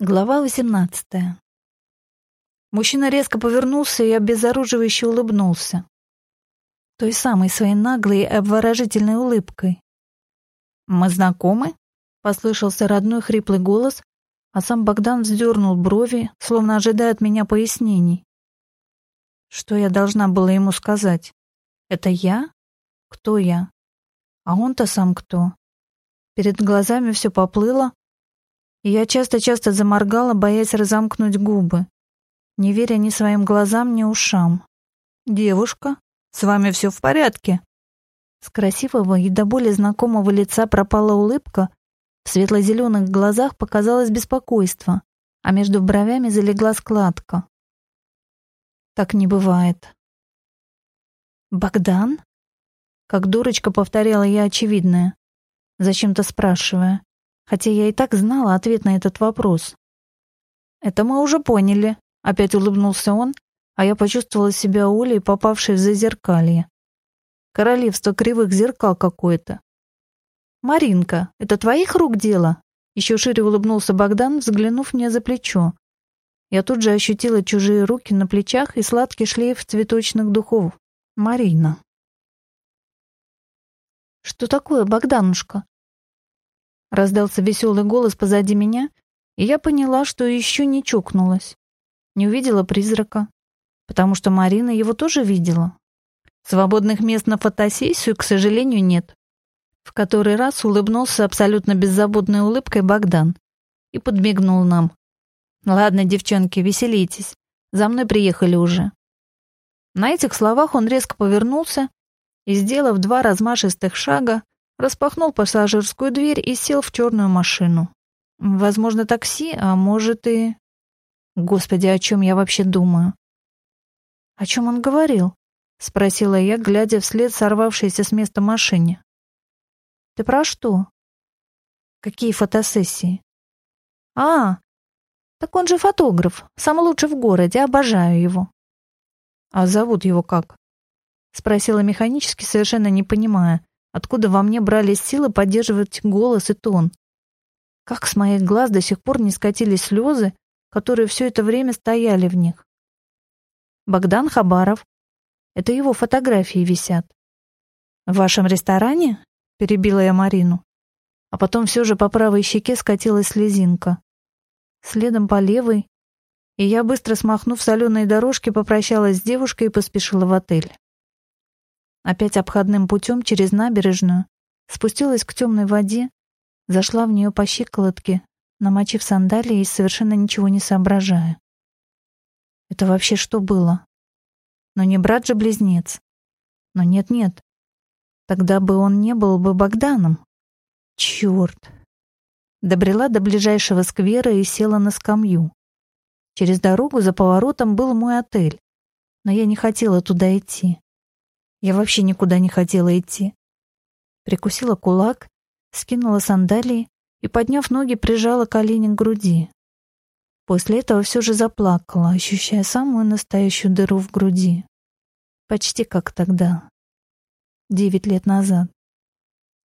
Глава 18. Мужчина резко повернулся и обезоруживающе улыбнулся. Той самой своей наглой и обворожительной улыбкой. «Мы знакомы?» — послышался родной хриплый голос, а сам Богдан вздернул брови, словно ожидая от меня пояснений. Что я должна была ему сказать? Это я? Кто я? А он-то сам кто? Перед глазами все поплыло, я часто-часто заморгала, боясь разомкнуть губы, не веря ни своим глазам, ни ушам. «Девушка, с вами все в порядке?» С красивого и до боли знакомого лица пропала улыбка, в светло-зеленых глазах показалось беспокойство, а между бровями залегла складка. Так не бывает. «Богдан?» Как дурочка повторяла я очевидное, зачем-то спрашивая хотя я и так знала ответ на этот вопрос. «Это мы уже поняли», — опять улыбнулся он, а я почувствовала себя Олей, попавшей в зазеркалье. Королевство кривых зеркал какое-то. «Маринка, это твоих рук дело?» Еще шире улыбнулся Богдан, взглянув мне за плечо. Я тут же ощутила чужие руки на плечах и сладкий шлейф цветочных духов. Марина. «Что такое, Богданушка?» Раздался веселый голос позади меня, и я поняла, что еще не чокнулась. Не увидела призрака, потому что Марина его тоже видела. Свободных мест на фотосессию, к сожалению, нет. В который раз улыбнулся абсолютно беззаботной улыбкой Богдан и подмигнул нам. «Ладно, девчонки, веселитесь. За мной приехали уже». На этих словах он резко повернулся и, сделав два размашистых шага, распахнул пассажирскую дверь и сел в черную машину. Возможно, такси, а может и... Господи, о чем я вообще думаю? О чем он говорил? Спросила я, глядя вслед сорвавшейся с места машине. Ты про что? Какие фотосессии? А, так он же фотограф, самый лучший в городе, обожаю его. А зовут его как? Спросила механически, совершенно не понимая, Откуда во мне брались силы поддерживать голос и тон? Как с моих глаз до сих пор не скатились слезы, которые все это время стояли в них? Богдан Хабаров. Это его фотографии висят. В вашем ресторане? Перебила я Марину. А потом все же по правой щеке скатилась слезинка. Следом по левой. И я, быстро смахнув соленые дорожки, попрощалась с девушкой и поспешила в отель опять обходным путем через набережную, спустилась к темной воде, зашла в нее по щиколотке, намочив сандалии и совершенно ничего не соображая. Это вообще что было? Но не брат же близнец. Но нет-нет. Тогда бы он не был бы Богданом. Черт. Добрела до ближайшего сквера и села на скамью. Через дорогу за поворотом был мой отель, но я не хотела туда идти. Я вообще никуда не хотела идти. Прикусила кулак, скинула сандалии и, подняв ноги, прижала колени к груди. После этого все же заплакала, ощущая самую настоящую дыру в груди. Почти как тогда, девять лет назад.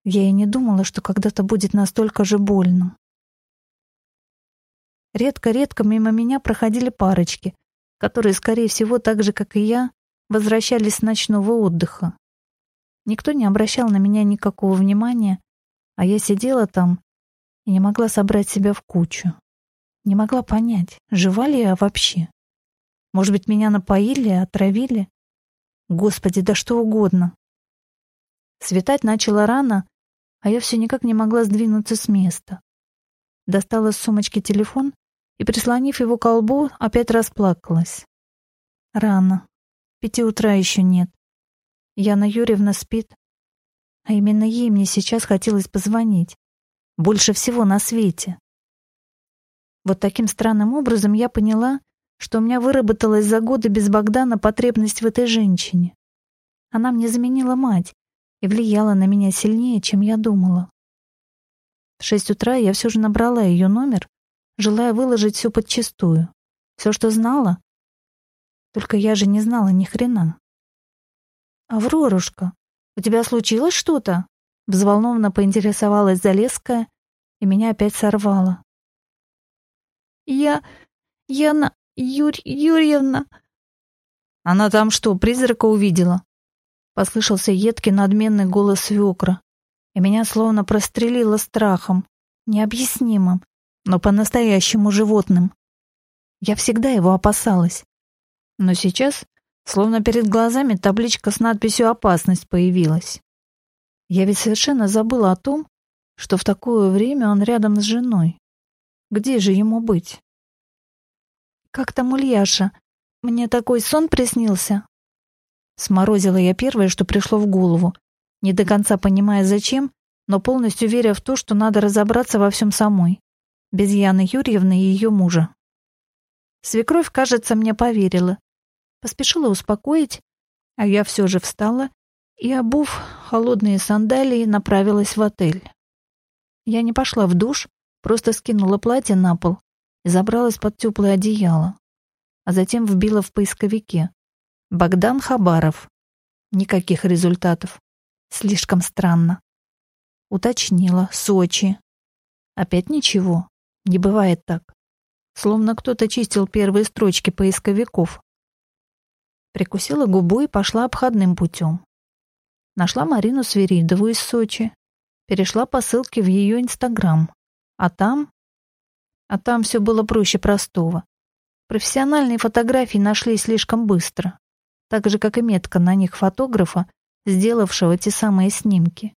Я и не думала, что когда-то будет настолько же больно. Редко-редко мимо меня проходили парочки, которые, скорее всего, так же, как и я, возвращались с ночного отдыха. Никто не обращал на меня никакого внимания, а я сидела там и не могла собрать себя в кучу. Не могла понять, жива ли я вообще. Может быть, меня напоили, отравили? Господи, да что угодно. Светать начало рано, а я все никак не могла сдвинуться с места. Достала с сумочки телефон и, прислонив его к колбу, опять расплакалась. Рано. Пяти утра еще нет. Яна Юрьевна спит. А именно ей мне сейчас хотелось позвонить. Больше всего на свете. Вот таким странным образом я поняла, что у меня выработалась за годы без Богдана потребность в этой женщине. Она мне заменила мать и влияла на меня сильнее, чем я думала. В шесть утра я все же набрала ее номер, желая выложить все подчистую. Все, что знала, только я же не знала ни хрена. «Аврорушка, у тебя случилось что-то?» Взволнованно поинтересовалась Залеская, и меня опять сорвало. я... Яна Юрь... Юрьевна...» «Она там что, призрака увидела?» Послышался едкий надменный голос свекра, и меня словно прострелило страхом, необъяснимым, но по-настоящему животным. Я всегда его опасалась. Но сейчас, словно перед глазами, табличка с надписью «Опасность» появилась. Я ведь совершенно забыла о том, что в такое время он рядом с женой. Где же ему быть? «Как там Ульяша? Мне такой сон приснился?» Сморозила я первое, что пришло в голову, не до конца понимая зачем, но полностью веря в то, что надо разобраться во всем самой, без Яны Юрьевны и ее мужа. Свекровь, кажется, мне поверила. Поспешила успокоить, а я все же встала и, обув холодные сандалии, направилась в отель. Я не пошла в душ, просто скинула платье на пол и забралась под теплое одеяло, а затем вбила в поисковике. Богдан Хабаров. Никаких результатов. Слишком странно. Уточнила. Сочи. Опять ничего. Не бывает так. Словно кто-то чистил первые строчки поисковиков. Прикусила губу и пошла обходным путем. Нашла Марину Свиридову из Сочи. Перешла по ссылке в ее Инстаграм. А там а там все было проще простого. Профессиональные фотографии нашли слишком быстро, так же, как и метка на них фотографа, сделавшего те самые снимки.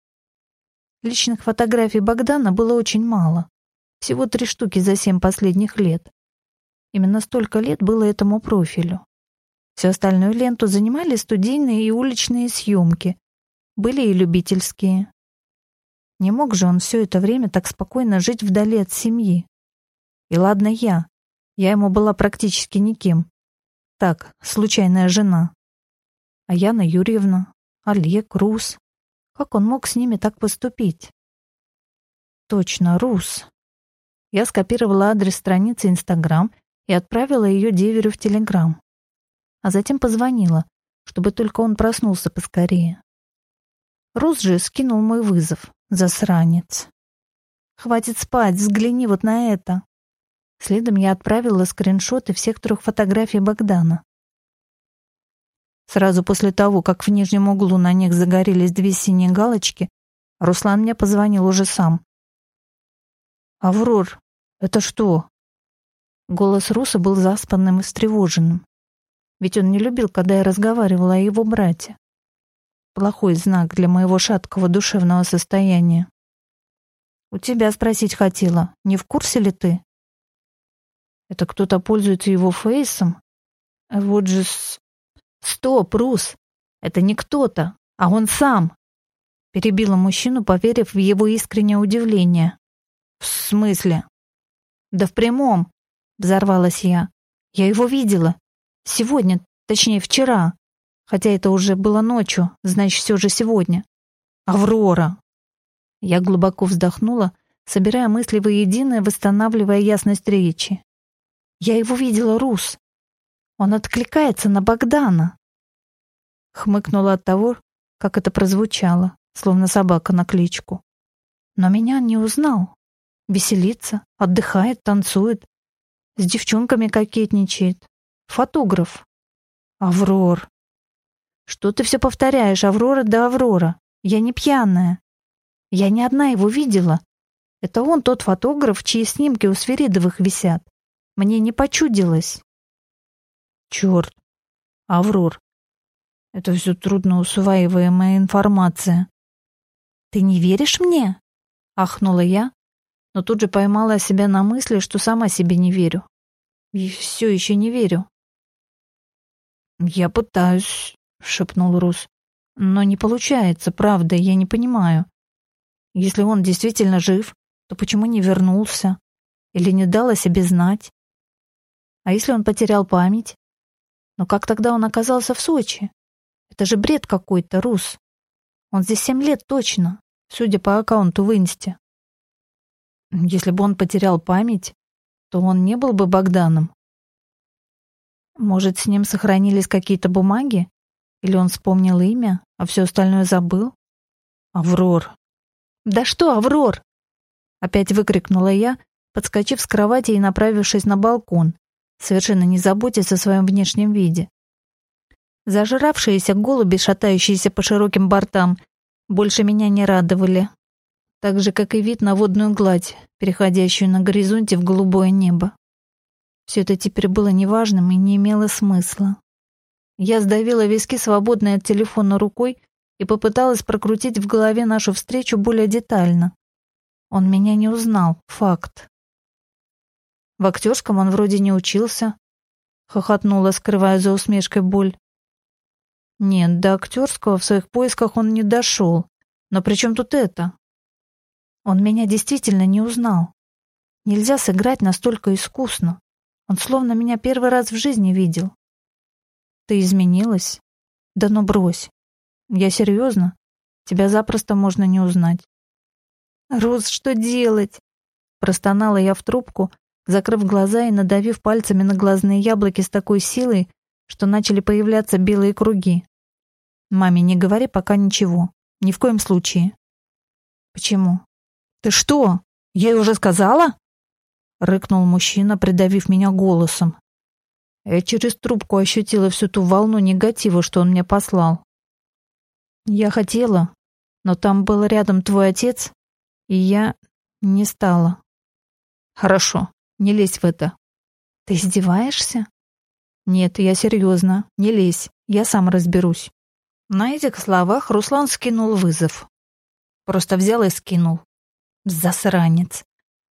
Личных фотографий Богдана было очень мало. Всего три штуки за семь последних лет. Именно столько лет было этому профилю. Всю остальную ленту занимали студийные и уличные съемки. Были и любительские. Не мог же он все это время так спокойно жить вдали от семьи. И ладно я. Я ему была практически никем. Так, случайная жена. А Яна Юрьевна, Олег, Рус. Как он мог с ними так поступить? Точно, Рус. Я скопировала адрес страницы Инстаграм и отправила ее деверю в Телеграм. А затем позвонила, чтобы только он проснулся поскорее. Рус же скинул мой вызов. Засранец. «Хватит спать, взгляни вот на это!» Следом я отправила скриншоты всех трех фотографий Богдана. Сразу после того, как в нижнем углу на них загорелись две синие галочки, Руслан мне позвонил уже сам. «Аврор, это что?» Голос Руса был заспанным и встревоженным. Ведь он не любил, когда я разговаривала о его брате. Плохой знак для моего шаткого душевного состояния. «У тебя спросить хотела, не в курсе ли ты?» Это кто-то пользуется его фейсом? Вот же... С... Стоп, Рус! Это не кто-то, а он сам! Перебила мужчину, поверив в его искреннее удивление. В смысле? Да в прямом, взорвалась я. Я его видела. Сегодня, точнее, вчера. Хотя это уже было ночью, значит, все же сегодня. Аврора. Я глубоко вздохнула, собирая мысли воедино и восстанавливая ясность речи. Я его видела, Рус. Он откликается на Богдана. Хмыкнула от того, как это прозвучало, словно собака на кличку. Но меня не узнал. Веселится, отдыхает, танцует. С девчонками кокетничает. Фотограф. Аврор. Что ты все повторяешь, Аврора да Аврора? Я не пьяная. Я не одна его видела. Это он тот фотограф, чьи снимки у Сверидовых висят. Мне не почудилось. Черт, Аврор, это все трудно усваиваемая информация. Ты не веришь мне? Ахнула я, но тут же поймала себя на мысли, что сама себе не верю. И все еще не верю. Я пытаюсь, шепнул Рус. Но не получается, правда, я не понимаю. Если он действительно жив, то почему не вернулся? Или не дал о себе знать? А если он потерял память? Но как тогда он оказался в Сочи? Это же бред какой-то, Рус. Он здесь семь лет точно, судя по аккаунту в Инсте. Если бы он потерял память, то он не был бы Богданом. Может, с ним сохранились какие-то бумаги? Или он вспомнил имя, а все остальное забыл? Аврор. Да что, Аврор? Опять выкрикнула я, подскочив с кровати и направившись на балкон, совершенно не заботясь о своем внешнем виде. Зажравшиеся голуби, шатающиеся по широким бортам, больше меня не радовали, так же, как и вид на водную гладь, переходящую на горизонте в голубое небо. Все это теперь было неважным и не имело смысла. Я сдавила виски, свободной от телефона рукой, и попыталась прокрутить в голове нашу встречу более детально. Он меня не узнал, факт. В актерском он вроде не учился, хохотнула, скрывая за усмешкой боль. Нет, до актерского в своих поисках он не дошел. Но при чем тут это? Он меня действительно не узнал. Нельзя сыграть настолько искусно. Он словно меня первый раз в жизни видел. Ты изменилась? Да ну брось. Я серьезно. Тебя запросто можно не узнать. Рус, что делать? Простонала я в трубку, закрыв глаза и надавив пальцами на глазные яблоки с такой силой, что начали появляться белые круги. Маме не говори пока ничего. Ни в коем случае. Почему? Ты что? Ей уже сказала? Рыкнул мужчина, придавив меня голосом. Я через трубку ощутила всю ту волну негатива, что он мне послал. Я хотела, но там был рядом твой отец, и я не стала. Хорошо, не лезь в это. Ты издеваешься? Нет, я серьезно. Не лезь, я сам разберусь. На этих словах Руслан скинул вызов. Просто взял и скинул. Засранец.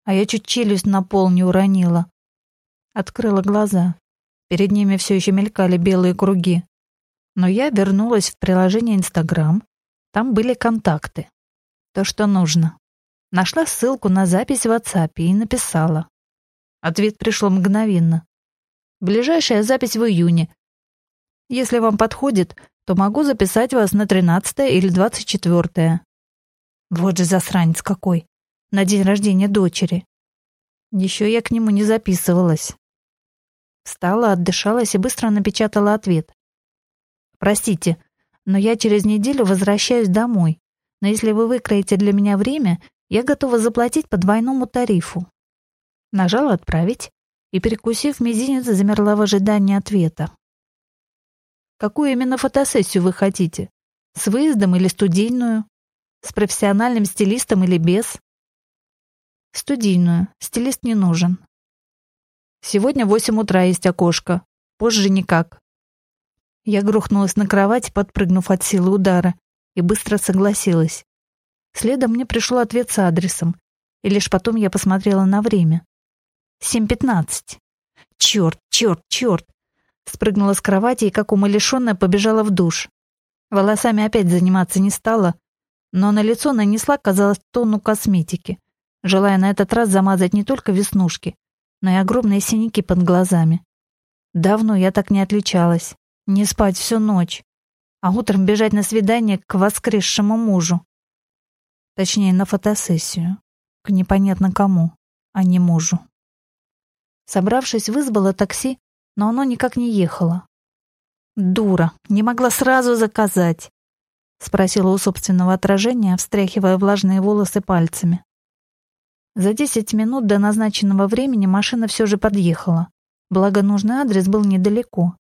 А я чуть челюсть на пол не уронила. Открыла глаза. Перед ними все еще мелькали белые круги. Но я вернулась в приложение Инстаграм. Там были контакты. То, что нужно. Нашла ссылку на запись в WhatsApp и написала. Ответ пришел мгновенно. Ближайшая запись в июне. Если вам подходит, то могу записать вас на 13 или 24. Вот же засранец какой. На день рождения дочери. Еще я к нему не записывалась. Встала, отдышалась и быстро напечатала ответ. Простите, но я через неделю возвращаюсь домой. Но если вы выкроете для меня время, я готова заплатить по двойному тарифу. Нажала «Отправить» и, перекусив мизинец, замерла в ожидании ответа. Какую именно фотосессию вы хотите? С выездом или студийную? С профессиональным стилистом или без? Студийную. Стилист не нужен. Сегодня в восемь утра есть окошко. Позже никак. Я грохнулась на кровать, подпрыгнув от силы удара, и быстро согласилась. Следом мне пришел ответ с адресом, и лишь потом я посмотрела на время. Семь пятнадцать. Черт, черт, черт. Спрыгнула с кровати и, как умалишенная, побежала в душ. Волосами опять заниматься не стала, но на лицо нанесла, казалось, тонну косметики, желая на этот раз замазать не только веснушки, но и огромные синяки под глазами. Давно я так не отличалась. Не спать всю ночь, а утром бежать на свидание к воскресшему мужу. Точнее, на фотосессию. К непонятно кому, а не мужу. Собравшись, вызвала такси но оно никак не ехало. «Дура, не могла сразу заказать», — спросила у собственного отражения, встряхивая влажные волосы пальцами. За десять минут до назначенного времени машина все же подъехала, благо нужный адрес был недалеко.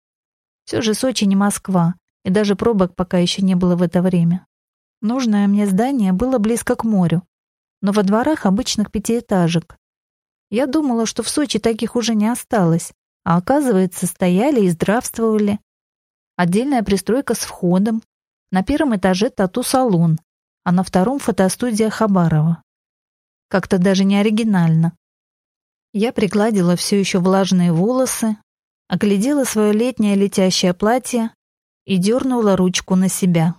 Все же Сочи не Москва, и даже пробок пока еще не было в это время. Нужное мне здание было близко к морю, но во дворах обычных пятиэтажек. Я думала, что в Сочи таких уже не осталось, а оказывается, стояли и здравствовали. Отдельная пристройка с входом. На первом этаже тату-салон, а на втором фотостудия Хабарова. Как-то даже не оригинально. Я пригладила все еще влажные волосы, оглядела свое летнее летящее платье и дернула ручку на себя.